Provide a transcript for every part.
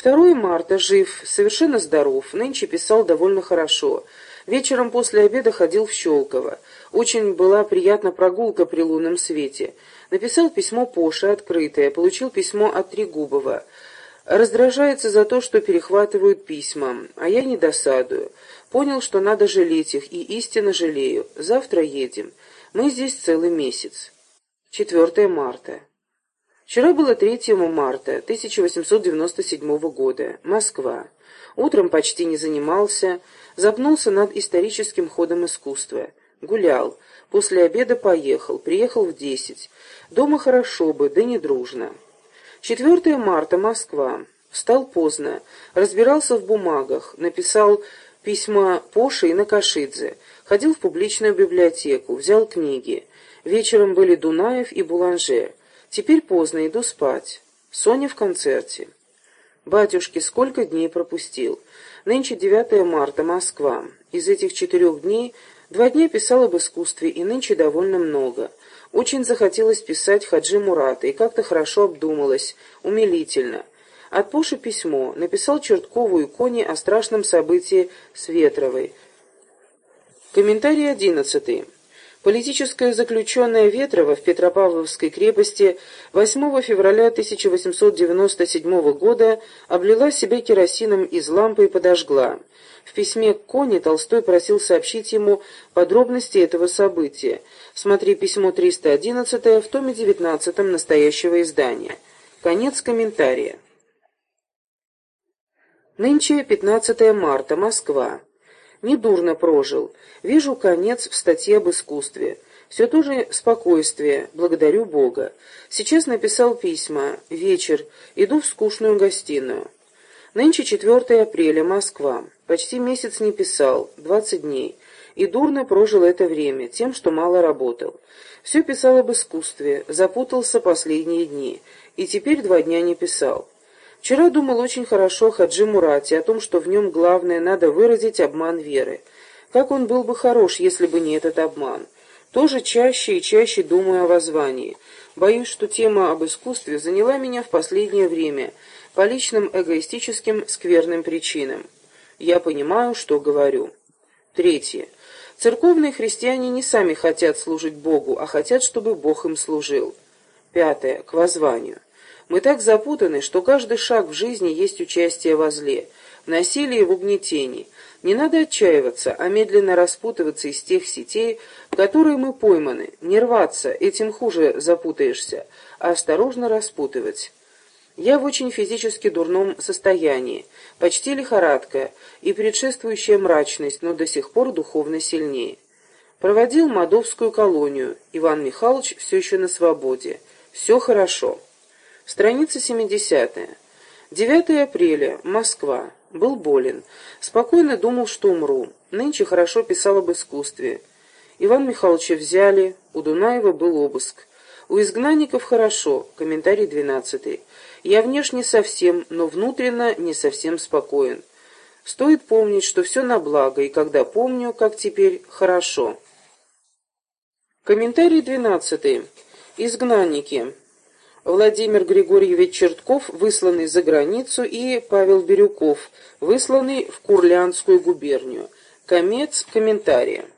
2 марта, жив, совершенно здоров, нынче писал довольно хорошо. Вечером после обеда ходил в Щелково. Очень была приятна прогулка при лунном свете. Написал письмо Поше, открытое, получил письмо от Трегубова. Раздражается за то, что перехватывают письма, а я не досадую. Понял, что надо жалеть их, и истинно жалею. Завтра едем. Мы здесь целый месяц. 4 марта. Вчера было 3 марта 1897 года. Москва. Утром почти не занимался, запнулся над историческим ходом искусства. Гулял. После обеда поехал, приехал в десять. Дома хорошо бы, да не дружно. 4 марта, Москва. Встал поздно, разбирался в бумагах, написал письма Поше и Накашидзе, ходил в публичную библиотеку, взял книги. Вечером были Дунаев и Буланже. Теперь поздно, иду спать. Соня в концерте. Батюшки, сколько дней пропустил. Нынче 9 марта, Москва. Из этих четырех дней два дня писал об искусстве, и нынче довольно много. Очень захотелось писать Хаджи Мурата, и как-то хорошо обдумалось, умилительно. От Пуши письмо. Написал Черткову и Коне о страшном событии с Ветровой. Комментарий одиннадцатый. Политическая заключенная Ветрова в Петропавловской крепости 8 февраля 1897 года облила себя керосином из лампы и подожгла. В письме к Коне Толстой просил сообщить ему подробности этого события. Смотри письмо 311 в томе 19 настоящего издания. Конец комментария. Нынче 15 марта, Москва. Недурно прожил. Вижу конец в статье об искусстве. Все то же спокойствие, благодарю Бога. Сейчас написал письма. Вечер. Иду в скучную гостиную. Нынче 4 апреля, Москва. Почти месяц не писал, 20 дней. И дурно прожил это время, тем, что мало работал. Все писал об искусстве, запутался последние дни. И теперь два дня не писал. Вчера думал очень хорошо Хаджи Мурате, о том, что в нем главное надо выразить обман веры. Как он был бы хорош, если бы не этот обман. Тоже чаще и чаще думаю о воззвании. Боюсь, что тема об искусстве заняла меня в последнее время по личным эгоистическим скверным причинам. Я понимаю, что говорю. Третье. Церковные христиане не сами хотят служить Богу, а хотят, чтобы Бог им служил. Пятое. К воззванию. Мы так запутаны, что каждый шаг в жизни есть участие во зле, в насилии и в угнетении. Не надо отчаиваться, а медленно распутываться из тех сетей, в которые мы пойманы, не рваться, этим хуже запутаешься, а осторожно распутывать. Я в очень физически дурном состоянии, почти лихорадка и предшествующая мрачность, но до сих пор духовно сильнее. Проводил Мадовскую колонию, Иван Михайлович все еще на свободе. Все хорошо. Страница 70. 9 апреля. Москва. Был болен. Спокойно думал, что умру. Нынче хорошо писал об искусстве. Иван Михайловича взяли, у Дунаева был обыск. У изгнанников хорошо. Комментарий 12. Я внешне совсем, но внутренно не совсем спокоен. Стоит помнить, что все на благо, и когда помню, как теперь, хорошо. Комментарий 12. Изгнанники. Владимир Григорьевич Чертков, высланный за границу, и Павел Бирюков, высланный в Курлянскую губернию. Конец комментария.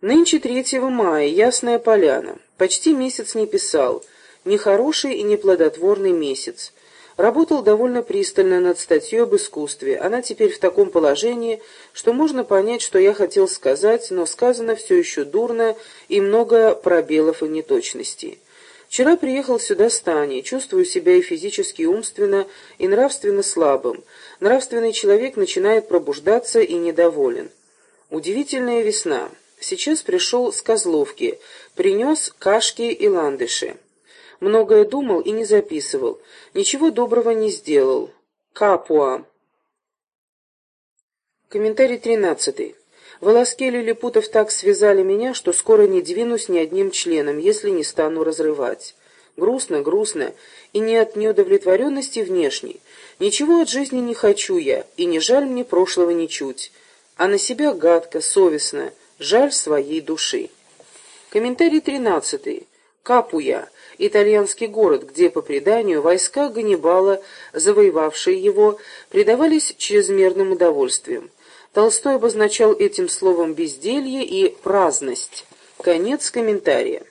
Нынче 3 мая, Ясная Поляна. Почти месяц не писал. Нехороший и неплодотворный месяц. Работал довольно пристально над статьей об искусстве. Она теперь в таком положении, что можно понять, что я хотел сказать, но сказано все еще дурно и много пробелов и неточностей. Вчера приехал сюда с Таней, чувствую себя и физически, и умственно, и нравственно слабым. Нравственный человек начинает пробуждаться и недоволен. Удивительная весна. Сейчас пришел с Козловки, принес кашки и ландыши. Многое думал и не записывал. Ничего доброго не сделал. Капуа. Комментарий тринадцатый. Волоски лилипутов так связали меня, что скоро не двинусь ни одним членом, если не стану разрывать. Грустно, грустно, и не от неудовлетворенности внешней. Ничего от жизни не хочу я, и не жаль мне прошлого ничуть. А на себя гадко, совестно, жаль своей души. Комментарий тринадцатый. Капуя, итальянский город, где, по преданию, войска Ганнибала, завоевавшие его, предавались чрезмерным удовольствиям. Толстой обозначал этим словом безделье и праздность. Конец комментария.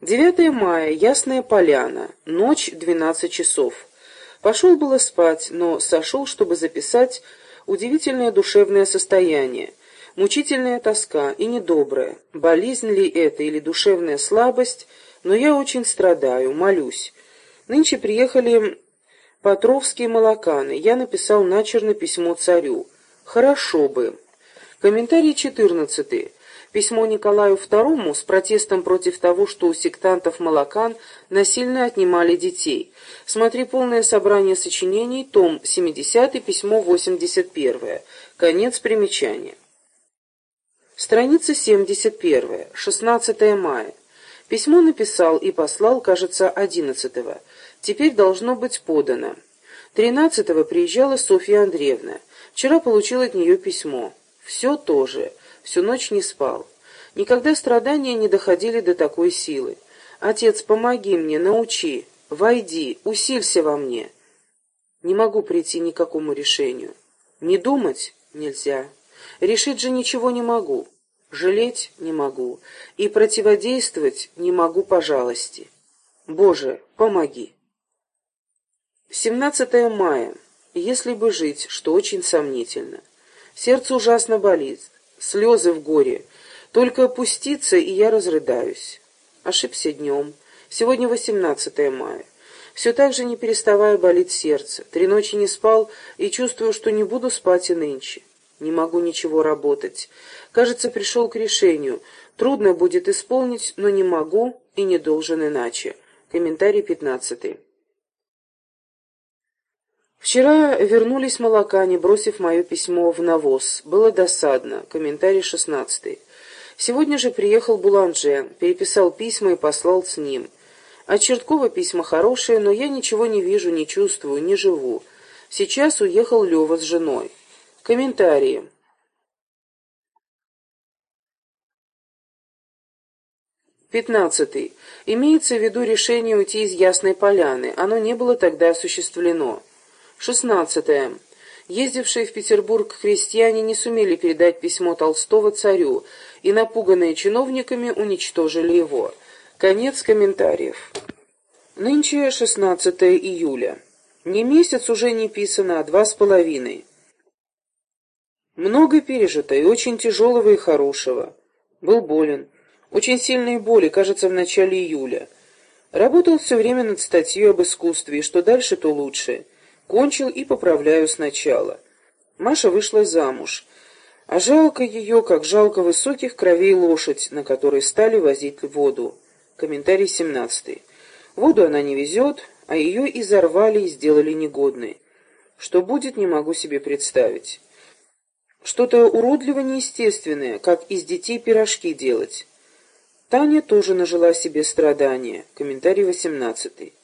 9 мая, Ясная Поляна, ночь, 12 часов. Пошел было спать, но сошел, чтобы записать удивительное душевное состояние, мучительная тоска и недобрая. Болезнь ли это или душевная слабость, но я очень страдаю, молюсь. Нынче приехали Патровские молоканы. Я написал начерно письмо царю. Хорошо бы. Комментарий четырнадцатый. Письмо Николаю II с протестом против того, что у сектантов молокан насильно отнимали детей. Смотри полное собрание сочинений, том 70, письмо 81. Конец примечания. Страница 71. 16 мая. Письмо написал и послал, кажется, 11 -го. Теперь должно быть подано. 13 приезжала Софья Андреевна. Вчера получил от нее письмо. Все то же всю ночь не спал. Никогда страдания не доходили до такой силы. «Отец, помоги мне, научи, войди, усилься во мне». Не могу прийти ни к какому решению. Не думать нельзя. Решить же ничего не могу. Жалеть не могу. И противодействовать не могу по жалости. Боже, помоги. 17 мая. Если бы жить, что очень сомнительно. Сердце ужасно болит слезы в горе. Только опуститься, и я разрыдаюсь. Ошибся днем. Сегодня 18 мая. Все так же, не переставая, болит сердце. Три ночи не спал и чувствую, что не буду спать и нынче. Не могу ничего работать. Кажется, пришел к решению. Трудно будет исполнить, но не могу и не должен иначе. Комментарий пятнадцатый. Вчера вернулись молокане, бросив мое письмо в навоз. Было досадно. Комментарий шестнадцатый. Сегодня же приехал Буланже, переписал письма и послал с ним. От Черткова письма хорошие, но я ничего не вижу, не чувствую, не живу. Сейчас уехал Лева с женой. Комментарии. Пятнадцатый. Имеется в виду решение уйти из Ясной Поляны. Оно не было тогда осуществлено. Шестнадцатое. Ездившие в Петербург крестьяне не сумели передать письмо Толстого царю, и, напуганные чиновниками, уничтожили его. Конец комментариев. Нынче 16 июля. Не месяц уже не писано, а два с половиной. Много пережито, и очень тяжелого и хорошего. Был болен. Очень сильные боли, кажется, в начале июля. Работал все время над статьей об искусстве, и что дальше, то лучше. Кончил и поправляю сначала. Маша вышла замуж. А жалко ее, как жалко высоких кровей лошадь, на которой стали возить воду. Комментарий 17. Воду она не везет, а ее изорвали и сделали негодной. Что будет, не могу себе представить. Что-то уродливо неестественное, как из детей пирожки делать. Таня тоже нажила себе страдания. Комментарий 18.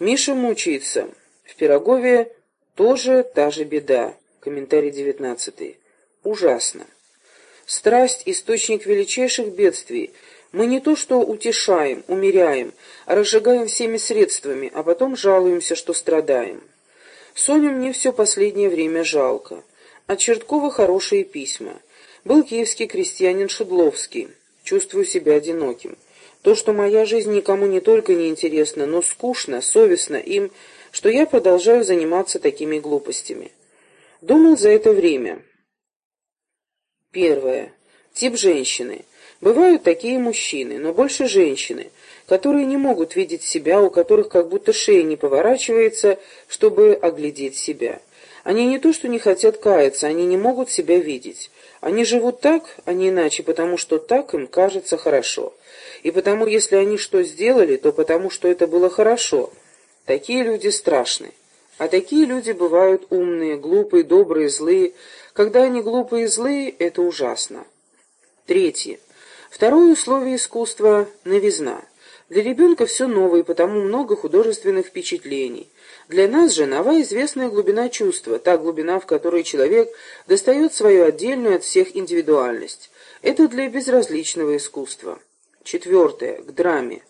Миша мучается. В Пирогове тоже та же беда. Комментарий девятнадцатый. Ужасно. Страсть — источник величайших бедствий. Мы не то что утешаем, умеряем, а разжигаем всеми средствами, а потом жалуемся, что страдаем. Соню мне все последнее время жалко. От Черткова хорошие письма. Был киевский крестьянин Шудловский. Чувствую себя одиноким. То, что моя жизнь никому не только не интересна, но скучно, совестно им, что я продолжаю заниматься такими глупостями. Думал за это время. Первое. Тип женщины. Бывают такие мужчины, но больше женщины, которые не могут видеть себя, у которых как будто шея не поворачивается, чтобы оглядеть себя. Они не то что не хотят каяться, они не могут себя видеть. Они живут так, а не иначе, потому что так им кажется хорошо. И потому, если они что сделали, то потому, что это было хорошо – Такие люди страшны. А такие люди бывают умные, глупые, добрые, злые. Когда они глупые и злые, это ужасно. Третье. Второе условие искусства – новизна. Для ребенка все новое, потому много художественных впечатлений. Для нас же нова известная глубина чувства, та глубина, в которой человек достает свою отдельную от всех индивидуальность. Это для безразличного искусства. Четвертое. К драме.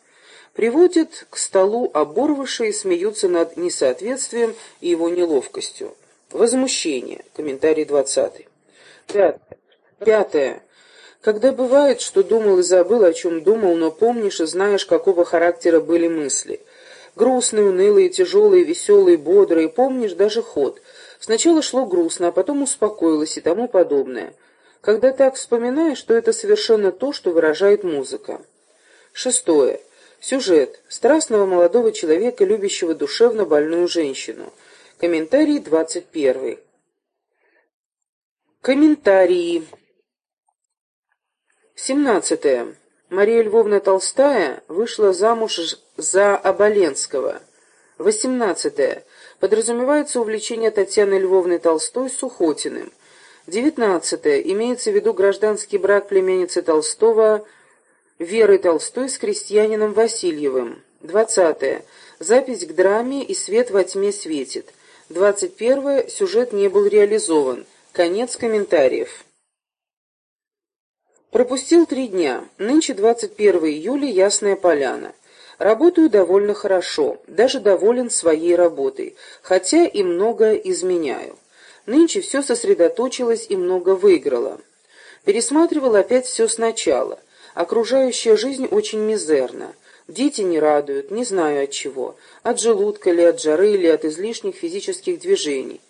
Приводят к столу оборвыши смеются над несоответствием и его неловкостью. Возмущение. Комментарий двадцатый. Пятое. Пятое. Когда бывает, что думал и забыл, о чем думал, но помнишь и знаешь, какого характера были мысли. Грустные, унылые, тяжелые, веселые, бодрые, помнишь даже ход. Сначала шло грустно, а потом успокоилось и тому подобное. Когда так вспоминаешь, что это совершенно то, что выражает музыка. Шестое. Сюжет. Страстного молодого человека, любящего душевно больную женщину. Комментарий двадцать первый. Комментарии. 17. Мария Львовна Толстая вышла замуж за Оболенского. 18. Подразумевается увлечение Татьяны Львовны Толстой Сухотиным. 19. Имеется в виду гражданский брак племянницы Толстого Веры Толстой с крестьянином Васильевым. 20. Запись к драме «И свет во тьме светит». 21. Сюжет не был реализован. Конец комментариев. Пропустил три дня. Нынче 21 июля, Ясная Поляна. Работаю довольно хорошо, даже доволен своей работой, хотя и много изменяю. Нынче все сосредоточилось и много выиграло. Пересматривал опять все сначала. Окружающая жизнь очень мизерна. Дети не радуют, не знаю от чего. От желудка ли, от жары или от излишних физических движений.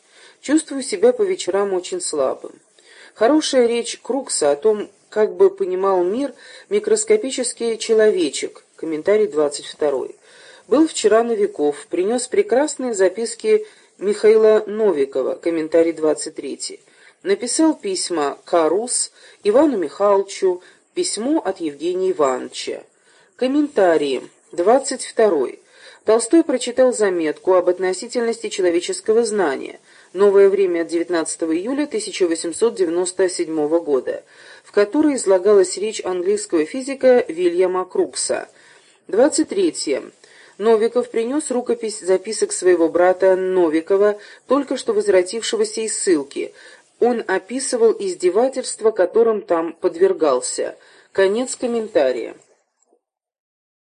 Чувствую себя по вечерам очень слабым. Хорошая речь Крукса о том, как бы понимал мир микроскопический человечек. Комментарий 22. Был вчера Новиков, принес прекрасные записки Михаила Новикова. Комментарий 23. Написал письма Карус Ивану Михайловичу, письмо от Евгения Ивановича. Комментарии. 22. Толстой прочитал заметку об относительности человеческого знания. Новое время от 19 июля 1897 года в которой излагалась речь английского физика Вильяма Крукса. 23. Новиков принес рукопись записок своего брата Новикова, только что возвратившегося из ссылки. Он описывал издевательства, которым там подвергался. Конец комментария.